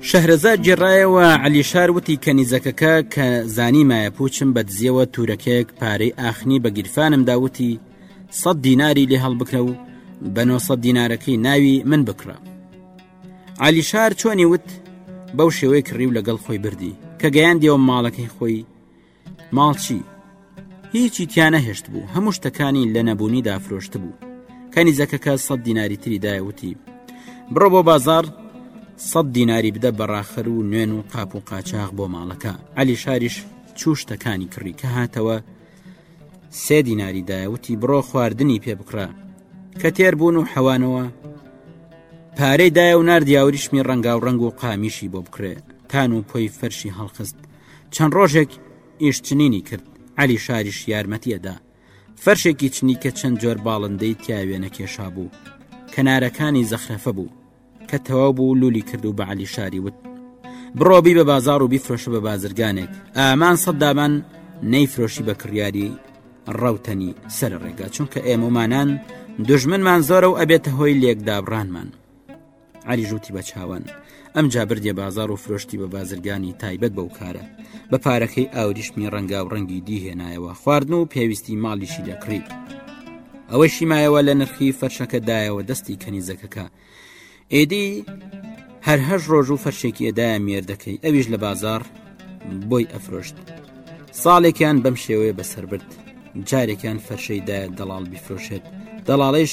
شەهرەزاد گێڕایەوە، عەلیشار وتی کەنیزەکەکە کە زانی مایەپووچم بە دزیەوە تورەکەیەک پارەی ئاخنی بە گیرفانمدا وتی سەد دیناری لێ هەڵبکرە و بە نۆسە دینارەکەی ناوی من بکڕە. عەلیشار چۆنی وت بەو شێوەی کڕی و لەگەڵ خۆی بردی کە گەیاندیەوە ماڵەکەی خۆی، ماڵچی هیچی تیا نەهێشت بوو هەموو شتەکانی لە نەبوونی دافرۆشت بوو کەنیزەکەکە سە دیناری تری دایوتی بڕۆ بۆ بازار سە دیناری بدە بەڕاخەر و نوێن و قاپ و قاچاق بۆ ماڵەکە علی شاریش چوشتەکانی کڕی کە هاتەوە سێ دیناری دایوتی بڕۆ خواردنی پێ بکڕە کە تێر بوون و حەوانەوە پارەی دایە و نردیاوریشمی ڕەنگاو ڕنگ و قامیشی بۆ بکرێ تان و پۆی فەرشی هەڵخست چەند ڕۆژێک ئیش چنینی کرد علی شاریش یارمەتی ئەدا فەرشێکی چنی کە چەند جۆر باڵندەی تیاوێنە کێشا بوو کەنارەکانی زەخرەفە بوو کە تەواو بوو لولی کرد و بە علی شاری وت بڕۆبی بە بازار و بیفرۆشە بە بازرگانێک ئامان سەددامان نەیفرۆشی بە کڕیاری ڕوتەنی سەر ڕێگا چونکە ئێمەمانان دژمنمان زۆرە و ئەبێتە هۆی لێکدابڕانمان عەلی ژووتی بە چاوان ئەم جابردێ بازار و فرۆشتی بە بازرگانی تایبەت بەو کارە بە پارەکەی ئاوریشمی ڕەنگا و ڕەنگی دیهێنایەوە خواردن و پێویستی ماڵیشی دەکڕی ئەوەی شیمایەوە لە نرخی فەرشەکەدایەوە دەستی کەنیزەکەکە ئێدی هەرهەش ڕۆژ و فەرشێکی ئەدایە مێردەکەی ئەویش لە بازار بۆی ئەفرۆشت ساڵێکیان بەم شێوەیە بەسەر برد جارێکیان فەرشەیدا دەڵال بیفرۆشێت دەڵاڵێش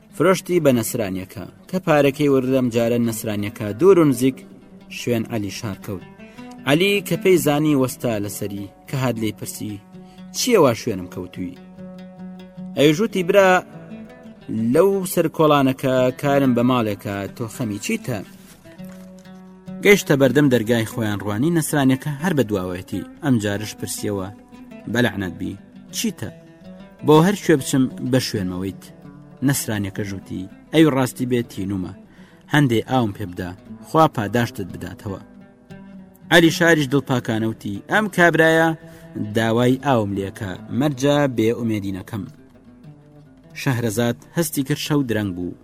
فرۆشتی بە نەسرانیەکە کە پارەکەی وردەم جارە نەسرانیەکە دوور و نزیک شوێن علی شارکەوت علی کە پێی زانی وەستا لەسەری کە هاات لی پرسی چیەوە شوێنم کەوتوی ئەیژوتی برا لەو سەر کۆڵانەکە کارم بە ماڵێکە تۆ خەمی چیتە گەشتە بەردەم دەرگای خۆیان ڕوانی نەسرانەکە هەر بە دواوەتی ئەم جارش پرسیەوە بەلعنەت بی چیتە بۆ هەر کوێ بچم بە شوێنەوەیت نەسرانەکە ژووتی ئەو ڕاستی بێت تینومە هەندێ ئاوم پێ بدا خوا پاداشتت بداتەوە علی شاریش دڵپاکانەوتی ئەم کابرایە داوای ئاوم لێکە مەرجە بێ ئومێدینەکەم شەهرەزاد هەستی کرد شەو درەنگ بوو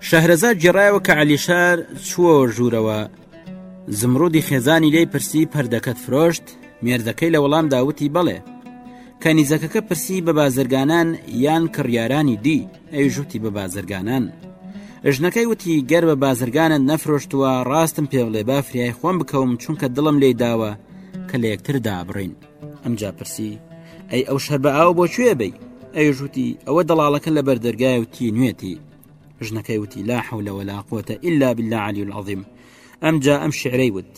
شەهرەزاد گێڕایەوە کە علیشار چووە ژوورەوە زمرودی خێزانی لی پرسی پەردەکەت فرۆشت مێردەکەی لە وەڵام داوتی بەڵێ کەنیزەکەکە پرسی بە بازرگانان یان کڕیارانی دی ئەوی ژوتی بە بازرگانان ژنەکەی وتی گەر بە بازرگانت نەفرۆشتووە ڕاستم پێ بڵێ با فریای خۆم بکەوم چونکە دڵم لی داوە کە لە یەکتر دابڕین ئەمجا پرسی ئەی ئەو شەر بە ئاو بۆ کوێ بی ئەوژوتی ئەوە دەڵاڵەکە لە بەردەرگای وتی نوێتی ژنەکەی وتی لا حولە ولا قوتە ئللا بالله علی العظیم ئەم جا ئەم شعرەی وت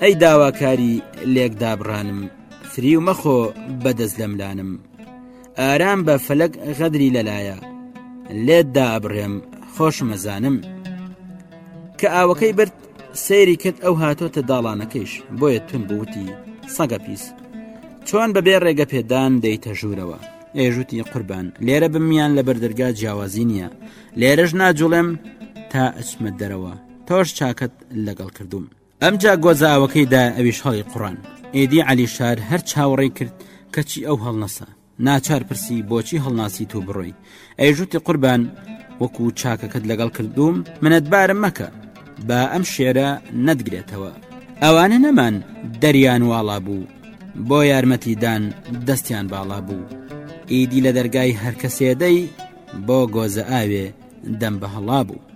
ئەی داواکاری لێک دابڕانم فری و مەخۆ بەدەست لەملانم ئارام بە فەلەک غەدری لەلایە لێت دابڕێم خۆشمەزانم کە ئاوەکەی برد سەیری کرد ئەو هاتۆتە داڵانەکەیش بۆیە تون بوتی سەگە پیس چۆن بەبێ ڕێگە پێدان دەیتە ژوورەوە ئێژوتی قوربان لێرە بمیان لە بەردەرگا جیاوازی نییە لێرەش ناجوڵێم تا ئەچمە دەرەوە تۆش چاکەت لەگەڵ کردوم ئەمجا گۆزاوەکەیدا ئەویش هەڵی قڕان ئێدی علی شار هەر چاوەڕێ کرد کەچی ئەو هەڵنەسا ناچار پرسی بۆچی هەڵناسی تو بڕۆی ئەیژوتی قوربان وەکو چاکەکەت لەگەڵ کردوم منەتبارم مەکە با ئەم شێرە نەدگرێتەوە ئەوانە نەمان دەریان واڵا بوو بۆ یارمەتیدان دەستیان باڵا بوو ئیدی لە دەرگای هەرکەسێدەی بۆ گۆزە ئاوێ دەم بە هەڵا بوو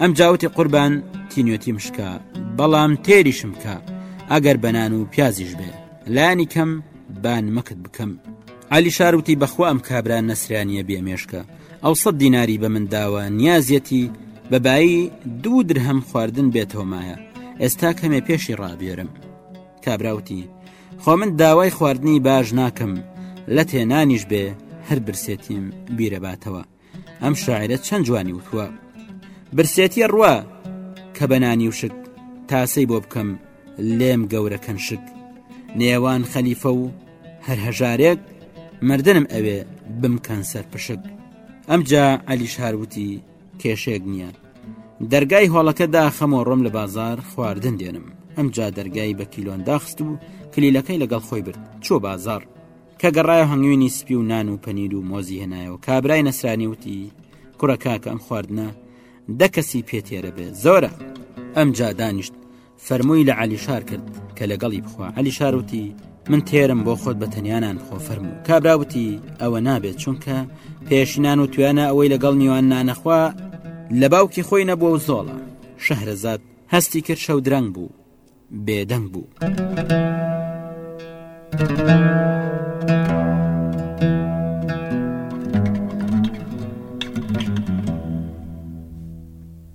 ئەم جاوتی قوربان تینوێتی مشکا بەڵام تێریشم کە ئەگەر بەنان و پیازیش بێ لانی کەم بان مەکت بکەم علی شاروتی بەخوا ئەم کابرا نەسرانیە بێمێشکە ئەو سە دیناری بە من داوە نیازیەتی بەبایی دوو درهەم خواردن بێتەوە مایە ئێستا کەمێ پێشی ڕابێرم کابراوتی خۆ من داوای خواردنی باش ناکەم لە تێنانیش بێ هەر برسێتیم بیرەباتەوە ئەم شاعرە چەند جوانی وتووە برسێتیە ڕوە کە بەنانی و شک تاسەی بۆ بکەم لێم گەورەکەن شک نێوان خەلیفە و هەر هەژارێک مردنم ئەوێ بمکەن سەر پشک ئەمجا علی شاروتی کێشەیەک نییە دەرگای هۆڵەکە داخەم و ڕۆم لە بازار خواردن دێنم ئەم جا دەرگای بە کیلۆن داخست و کلیلەکەی لەگەڵ خۆی برد چۆ بازار کە گەڕایە هەنگوینی سپی و نان و پەنیر و مۆزی هێنایەوە کابرای نەسرانی وتی کوڕەکاکە ئەم خواردنە دە کەسی پێتێرە بێ زۆرە ئەم جا دانیشت فەرمووی لە عەلیشار کرد کە لەگەڵی بخوا عەلیشار وتی من تێرم بۆ خۆت بە تەنیانان خۆ فەرموو کابراوتی ئەوە نابێت چونکە پێشنان و توانە ئەوەی لەگەڵ نیوان نانەخوا لە باوکی خۆی نەبووە و زۆڵە شەهرەزاد هەستی کرد شەو درەنگ بوو بێدەنگ بوو.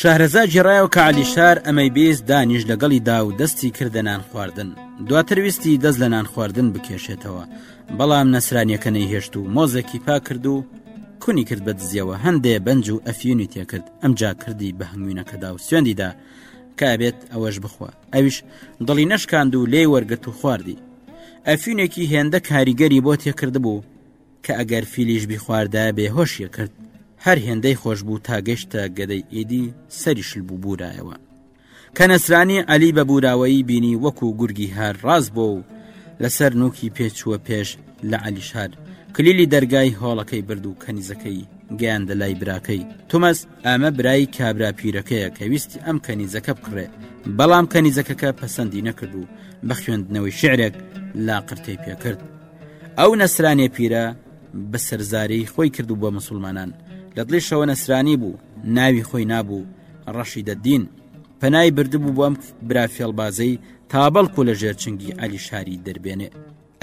شارەزا جێڕایەوە کە علیشار ئەمەی بێز دانیش لەگەڵی دا و دەستی کردە نان خواردن دواتر ویستی دەست لە نان خواردن بکێشێتەوە بەڵام نەسرانیەکە نەیهێشت و مۆزێکی پاکرد و کونی کرد بە دزیەوە هەندێ بەنج و ئەفیونی تێکرد ئەمجا کردی بە هەنگوینەکەدا و سوێندیدا کابێت ئەوەش بخوا ئەویش دڵی نەشکاند و لێ وەرگرت و خواردی ئەفینێکی هێندە کاریگەری بۆ تێکردبوو کە ئەگەر فیلیش بیخواردا بێهۆشیە کرد هەر هێندەی خۆش بوو تا گەشتە گەدەی ئیدی سەریشل بوو بورایەوە کە نەسرانی عەلی بە بوراوەیی بینی وەکو گورگی هار ڕاست بۆ و لەسەر نوکی پێچووە پێش لە عەلی شار کلیلی دەرگای هۆڵەکەی برد و کەنیزەکەی گەیاندە لای براکەی تومەس ئەمە برای کابرا پیرەکەیە کە ویستی ئەم کەنیزەکە بکڕێ بەڵام کەنیزەکەکە پەسەندی نەکرد و بە خوێندنەوەی شعرێک لا قرتەی پێکرد ئەو نەسرانێ پیرە بە سەرزاری خۆی کرد و بۆ مسلمانان لە دڵیشەوە نەسرانی بوو ناوی خۆی نابوو ڕەشیدەدین پەنای بردبوو بۆم برا فێڵبازەی تا بەڵکو لە ژێرچنگی عەلی شاری دەربێنێ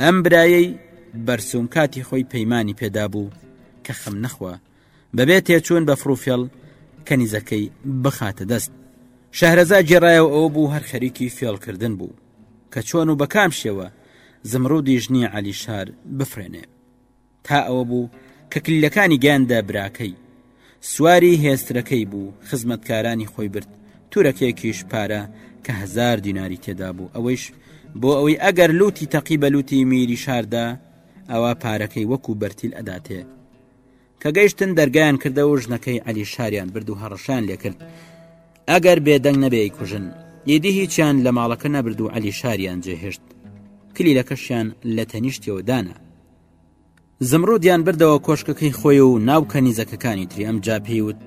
ئەم برایەی بەرسوم کاتی خۆی پەیمانی پێدا بوو کە خەم نەخوا بەبێت تێچوون بە فروفێڵ کەنیزەکەی بخاتە دەست شەهرەزا گێڕایەوە ئەوە بوو هەر خەریکی فێڵکردن بوو کە چۆن و بەکام شێوە زمڕودی ژنی عەلی شار بفرێنێ تا ئەوە بوو کە کلیلەکانی گەیاندە براکەی سواری هێسترەکەی بوو خزمەتکارانی خۆی برد تورەکێکیش پارە کە هەزار دیناری تێدا بوو ئەوەیش بۆ ئەوەی ئەگەر لوتی تەقی بە لوتی میری شاردا ئەوە پارەکەی وەکو بەرتیل ئەداتێ کە گەیشتن دەرگیان کردە و ژنەکەی علی شاریان برد و هەڕەشان لێکرد ئەگەر بێدەنگ نەبێی کوژن ئیدی هیچیان لە ماڵەکە نەبرد و علی شاریان جێهێشت کلیلەکەشیان لە تەنیشتەوە دانا زمڕودیان بردەوە کۆشکەکەی خۆی و ناو کەنیزەکەکانی تری ئەم جا پێی وت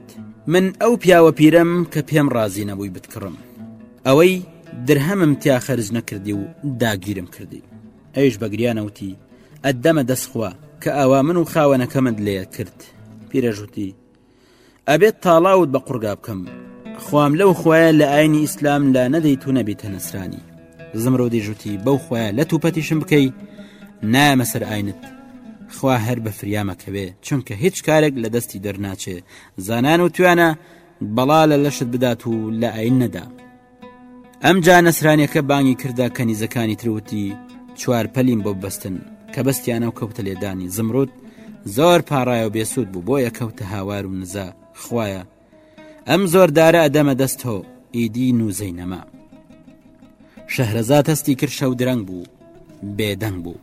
من ئەو پیاوە پیرەم کە پێم ڕازی نەبووی بتکڕم ئەوەی درهەمم تیا خەرج نەکردی و داگیرم کردی ئەوش بەگریانەوتی ئەدەمە دەستخوا کە ئاوا من و خاوەنەکەمت لێ کرد پیرەژوتی ئەبێت تاڵاوت بە قوڕگا بکەم خوام لەو خۆیان لە ئاینی ئیسلام لا نەدەیت و نەبیتە نەسرانی زمرە و دیژوتی بەو خۆیان لە توپەتیشم بکەی نایەمە سەر ئاینت خوا هەر بە فریامەکەوێ چونکە هیچ کارێک لە دەستی دەرناچێ زانان و توانە بەڵا لە لەشت بدات و لە ئاین نەدا ئەمجا نەسرانیەکە بانگی کردا کەنیزەکانی تر وتی چوار پەلیم بۆ بەستن کە بەستیانە و کەوتە لێدانی زمرود زۆر پاڕایە و بێسوود بوو بۆیە کەوتە هاوار و نزا خویە ئەم زۆردارە ئەدەمە دەستەوە ئیدی نووزەی نەما شەهرەزا تەستی کرشە و درەنگ بوو بێدەنگ بوو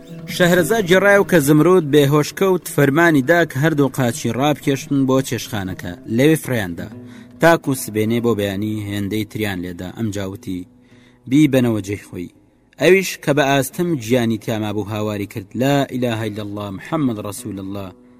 شەهرەزاد گێڕایەوە کە زمرود بێهۆش کەوت فەرمانی دا کە هەردوو قاچی ڕابکێشتن بۆ چێشخانەکە لەوێ فریاندا تاکو سبێنێ بۆ بەیانی هێندەی تریان لێدا ئەم جاوتی بی بەنەوە جێ خۆی ئەویش کە بە ئاستەم گیانی تیامابوو هاواری کرد لا ئیلاهی لە الله محەممەد ڕسول الله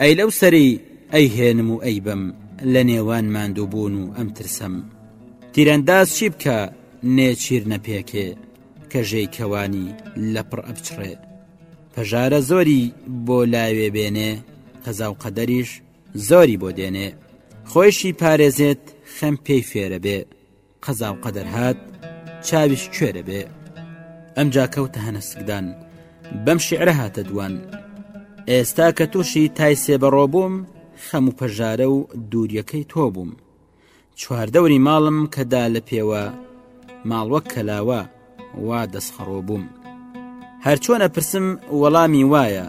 ئەی لەو سەرەی ئەیهێنم و ئەیبەم لە نێوان ماندووبوون و ئەم ترسەم تیرەنداز چی بکا نێچیر نەپێکێ کەژێی کەوانی لە پڕ ئەبچڕێ پەژارە زۆری بۆ لاوێ بێنێ قەزا و قەدەریش زۆری بۆ دێنێ خۆیشی پارێزێت خەم پێی فێرە بێ قەزاو قەدەر هات چاویش کوێرە بێ ئەمجا کەوتە هەنسکدان بەم شعرە هاتە دوان ئێستا کە تووشی تای سێبەڕۆ بووم خەم و پەژارە و دووریەکەی تۆ بووم چواردەوری ماڵم کەدا لە پێوە ماڵوەک کەلاوە وا دەستخەڕۆ بووم هەرچۆنە پرسم وەڵامی وایە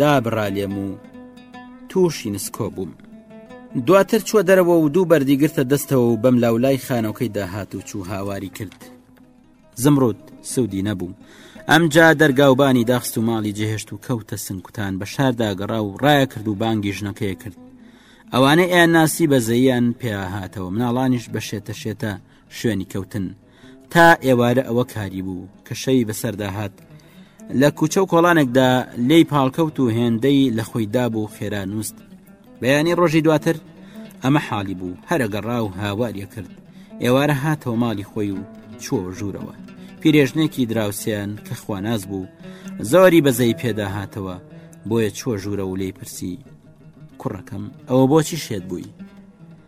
دابڕا لێم و تووشی نسکۆ بووم دواتر چوە دەرەوە و دوو بەردی گرتە دەستەوە و بەم لاولای خانەکەی داهات و چوو هاواری کرد زمرود سوودی نەبوو ئەمجا دەرگاوبانی داخست و ماڵی جهێشت و کەوتە سنگکوتان بە شارداگەڕا و ڕایە کرد و بانگی ژنەکەی کرد ئەوانە ئەیان ناسی بەزەیان پێهاتەوە مناڵانیش بە شێتە شێتە شوێنی کەوتن و تا ئێوارە ئەوە کاری بوو کە شەوی بەسەردا هات لە کوچە و کۆڵانێکدا لێی پاڵکەوت و هێندەی لە خۆی دابوو خێرا نووست بەیانی ڕۆژی دواتر ئەمە حاڵی بوو هەرە گەڕا و هاواریە کرد ئێوارە هاتەوە ماڵی خۆی و چوە ژوورەوە پیرێژنێکی دراوسیان کە خواناز بوو زۆری بەزەی پێدا هاتەوە بۆیە چوە ژوورە و لی پرسی کوڕەکەم ئەوە بۆچی شێت بووی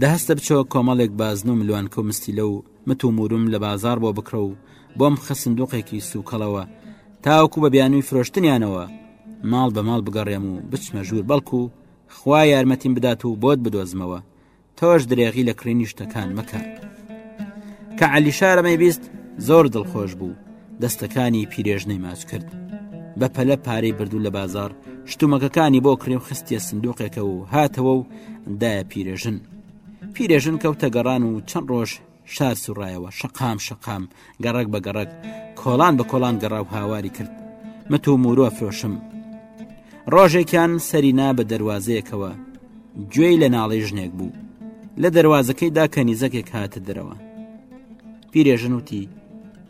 دە هەستە بچۆ کۆمەڵێک بازن و ملوانکە و مستیلە و مت و موورم لە بازاڕ بۆ بکڕە و بۆم بخە سندووقێکی سووکەڵەوە تاوەکو بە بیانووی فرۆشتنیانەوە ماڵ بە ماڵ بگەڕێم و بچمە ژوور بەڵکو خوا یارمەتیم بدات و بۆت بدۆزمەوە تۆش درێغی لە کڕینی شتەکان مەکە کە عەلی شارەمەی بیست زۆر دڵخۆش بوو دەستەکانی پیرێژنەی ماچ کرد بە پەلە پارەی بردو لە بازار شتومەکەکانی بۆ کڕیم خستیە سندۆقێکە و هاتەوە و دایە پیرێژن پیرێژن کەوتە گەڕان و چەند ڕۆژ شار سوڕایەوە شەقام شەقام گەڕک بە گەڕک کۆڵان بە کۆڵان گەڕا و هاواری کرد مت و مورۆ فرۆشم ڕۆژێکیان سەرینا بە دەواازەیەکەوە گوێی لە ناڵی ژنێک بوو لە دەواازەکەیدا کەنیزەکێک هاتە دەرەوە پیرێژن وتی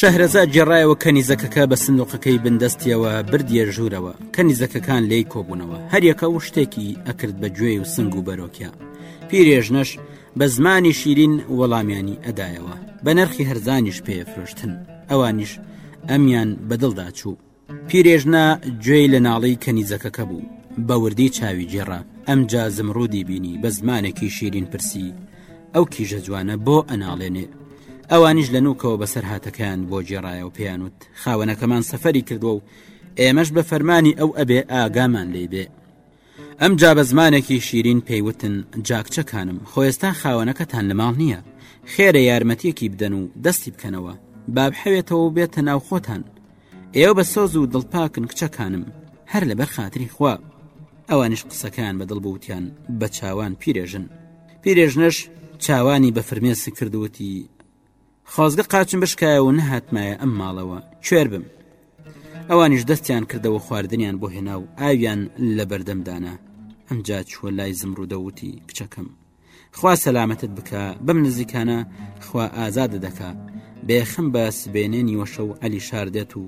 شەهرەزاد گێڕایەوە کەنیزەکەکە بە سندوقەکەی بندەستیەوە بردیە ژوورەوە کەنیزەکەکان لێی کۆبوونەوە هەریەکە و شتێکی ئەکرد بە گوێ و سنگ و بەرۆکیا پیرێژنەش بە زمانی شیرین وەڵامیانی ئەدایەوە بە نرخی هەرزانیش پێفرۆشتن ئەوانیش ئەمیان بەدڵدا چوو پیرێژنە گوێی لە ناڵی کەنیزەکەکە بوو بە وردی چاوی گێڕا ئەمجا زمڕودی بینی بە زمانێکی شیرین پرسی ئەو کیژە جوانە بۆ ئەناڵێنێ ئەوانیش لە نوکەوە بەسەر هاتەکەیان بۆ جێڕایە و پێیانوت خاوەنەکەمان سەفەری کردووە و ئێمەش بە فەرمانی ئەو ئەبێ ئاگامان لی بێ ئەمجا بە زمانێکی شیرین پێی وتن جاکچەکانم خۆ ئێستا خاوەنەکەتان لە ماڵ نییە خێرە یارمەتیەکی بدەن و دەستی بکەنەوە بابحەوێتەوە و بێتە ناو خۆتان ئێوە بە سۆز و دڵپاکن کچەکانم هەر لەبەر خاتری خوا ئەوانش قسەکان بە دڵ بوتیان بە چاوان پیرێژن پیرێژنەش چاوانی بە فرمێسی کردوتی خۆزگە قاچم بشکایە و نەهاتمایە ئەم ماڵەوە کوێر بم ئەوانیش دەستیان کردەوە خواردنیان بۆ هێنا و ئاویان لە بەردەمدانا ئەمجا چوە لای زمرودەوتی کچەکەم خوا سەلامەتت بکە بەم نزیکانە خوا ئازادە دەکا بێخم بە سبێنێ نیوەشە و علی شار دێت و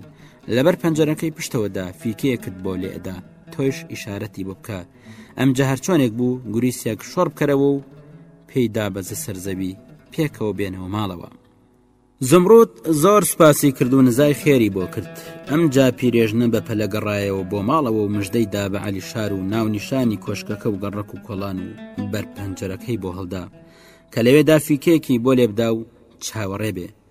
لەبەر پەنجەرەکەی پشتەوەدا فیکەیەکت بۆ لێدا تۆش ئیشارەتی بۆ بکە ئەم جەهرچۆنێک بوو گوریسێک شۆڕ بکەرەوە و پێی دابەزە سەر زەوی پێکەوە بێنەوە ماڵەوە زمڕوت زۆر سوپاسی کرد و نزای خێری بۆ کرد ئەم جا پیرێژنە بە پەلە گەڕایەوە بۆ ماڵەوە و مژدەی دا بە علی شار و ناونیشانی کۆشکەکە و گەڕک و کۆڵان و بەر پەنجەرەکەی بۆ هەڵدا کە لەوێدا فیکێکی بۆ لێبدا و چاوەڕێ بێ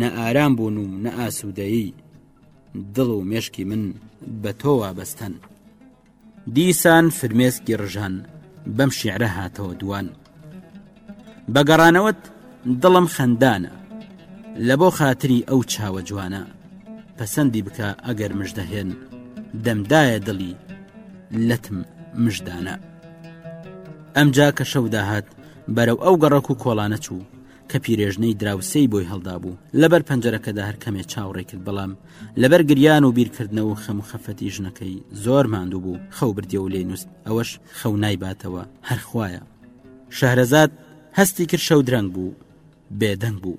نە ئارام بوون و نە ئاسوودەیی دڵ و مێشکی من بە تۆ وابەستەن دیسان فرمێسکی ڕژان بەم شیعرە هاتەوە دوان بە گەڕانەوەت دڵم خەندانە لە بۆ خاتری ئەو چاوە جوانە پەسەندی بکە ئەگەر مژدەهێن دەمدایە دڵی لەتم مژدانە ئەمجا کە شەودا هات بەرەو ئەو گەڕەک و کۆڵانە چوو کە پیرێژنەی دراوسێی بۆی هەڵدابوو لەبەر پەنجەرەکەدا هەر کەمێ چاوڕێ کرد بەڵام لەبەر گریان و بیرکردنە و خەم و خەفەتی ژنەکەی زۆر ماندوو بوو خەو بردیە و لێ نووست ئەوەش خەو نایباتەوە هەرخوایە شەهرەزاد هەستی کرد شەو درەنگ بوو بێدەنگ بوو.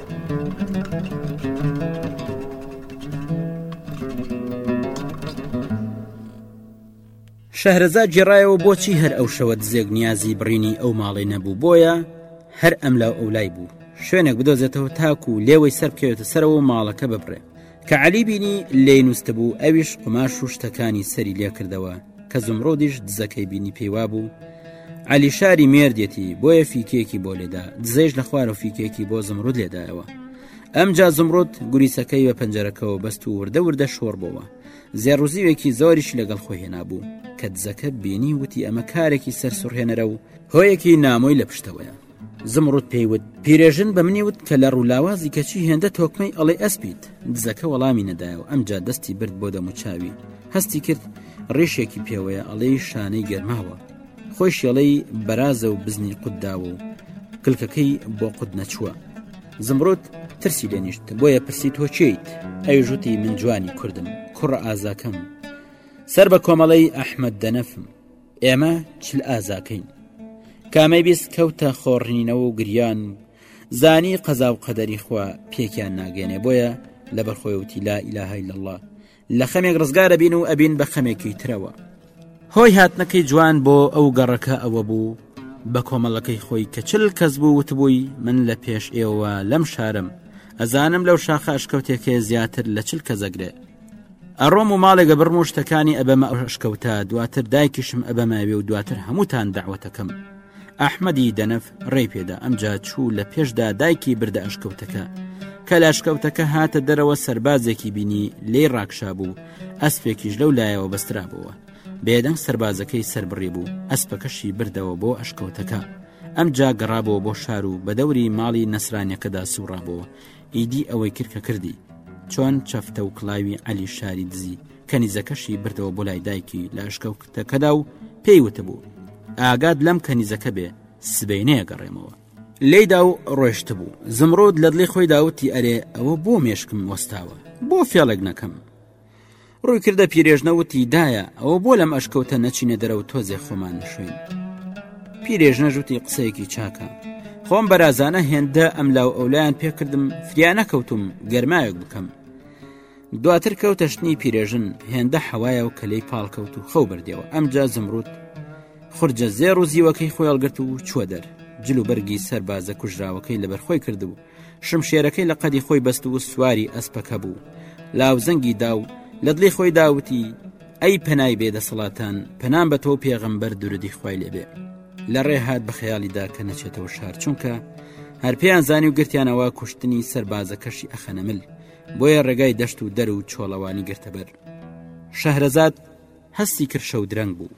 شەهرەزاد گێڕایەوە بۆچی هەر ئەو شەوە دزێک نیازی بڕینی ئەو ماڵی نەبوو بۆیە هەر ئەم لاو ئەولای بوو شوێنێک بدۆزێتەوە تاکو و لێوەی سەر بکەوێتە سەرەوە ماڵەکە ببڕێ کە عەلی بینی لێی نووستبوو ئەویش قوماش و شتەکانی سەری لێکردەوە کە زمڕۆدیش دزەکەی بینی پێیوا بوو علی شاری مێردێتی بۆیە فیکێکی بۆ لێدا دزێش لە خوارە فیکێکی بۆ زمرود لێدایەوە ئەمجا زمرود گوریسەکەی بە پەنجەرەکەەوە بەست و وردە وردە شۆڕ بۆەوە زێڕوزیوێکی زۆریش لەگەڵ خۆی هێنابوو کە دزەکە بینی وتی ئەمە کارێکی سەرسوڕهێنەرە و هۆیەکی نامۆی لە پشتەوەیە زمڕوت پێی وت پیرێژن بە منی وت کە لە ڕوولاوازی کەچی هێندە تۆکمەی ئەڵێ ئەسپیت دزەکە وەڵامی نەدایە و ئەمجا دەستی برد بۆ دەموچاوی هەستی کرد ڕێشێکی پێوەیە ئەڵێی شانەی گەرماوە خۆی شێڵەی بەرازە و بزنی قودداوە و کلکەکەی بۆ قوت نەچووە زمڕوت ترسی لێنیشت بۆیە پرسی تۆچیت ئەیژوتی من جوانی کوردم کوڕە ئازاکەم سەر بە کۆمەڵەی ئەحمد دەنەفم ئێمە چل ئازاکەین کامەی بیست کەوتە خۆڕنینەوە و گریان و زانی قەزا و قەدەری خوا پێکیان ناگەێنێ بۆیە لە بەرخۆیوتی لا ئیلاهای لە الله لە خەمێک ڕزگا دەبین و ئەبین بە خەمێکی ترەوە هۆی هاتنەکەی جوان بۆ ئەو گەڕەکە ئەوە بوو بە کۆمەڵەکەی خۆی کە چل کەس بوو وتبووی من لە پێش ئێوە لەم شارم ئەزانم لەو شاخە ئەشکەوتێکێ زیاتر لە چل کەزەگرێ ئەڕۆم و ماڵێک ئەبڕم و شتەکانی ئەبەمە ئەشکەوتە دواتر دایکیشم ئەبەماوێ و دواتر هەمووتان داوەتەکەم ئەحمەدی دەنەف ڕێ پێدا ئەمجا چوو لە پێشدا دایکی بردە ئەشکەوتەکە کە لاشکەوتەکە هاتە دەرەوە سربازێکی بینی لێ ڕاکشا بوو ئەسپێکیش لەو لایەوە بەسترا بووە بێدەنگ سربازەکەی سربڕی بوو ئەسپەکەشی بردەوە بۆ ئەشکەوتەکە ئەم جا گەڕابەوە بۆ شار و بەدەوری ماڵی نەسرانەکەدا سوڕابەوە ئیدی ئەوەی کرد کە کردی چۆن چەفتە و کلاوی عەلی شاری دزی کەنیزەکەشی بردەوە بۆ لای دایکی لە ئەشکەوتەکەدا و پێی وتبوو ئاگاد لەم کەنیزەکە بێ سبینەیە گەڕێمەوە لێدا و ڕۆشت بوو زمڕۆت لە دڵی خۆی داوتی ئەرێ ئەوە بۆ مێشکم وەستاوە بۆ فێڵێک نەکەم ڕووی کردە پیرێژنە وتی دایە ئەوە بۆ لەم ئەشکەوتە نەچینە دەرەوە تۆزێ خۆمان نشوین پیرێژنە ژوتی قسەیەکی چاکە خۆم بەرازانە هێندە ئەم لاو ئەولایان پێکردم فریانە کەوتم گەرماوێک بکەم دواتر کەوتەشتنی پیرێژن هێندە حەوایە و کەلەی پاڵکەوت و خەو بردەوە ئەمجا زمرود خورجە زێر و زیوەکەی خۆیڵگرت و چوە دەر جلو بەرگی سەربازە کوژراوەکەی لەبەرخۆی کردبوو شمشێرەکەی لە قەدی خۆی بەست و سواری ئەسپەکە بوو لاوزەنگی دا و لە دڵی خۆی داوتی ئەی پەنای بێدەسەڵاتان پەنام بە تۆ پێغەمبەر دوردی خوای لێبێ لە ڕێ هاات بە خەیاڵیدا کە نەچێتەوە شار چونکە هەر پێیان زانی و گرتیانەوە کوشتنی سربازەکەشی ئەخەنەمل بۆیە ڕێگای دەشت و دەر و چۆڵەوانی گرتەبەر شەهرەزاد هەستی کرشە و درەنگ بوو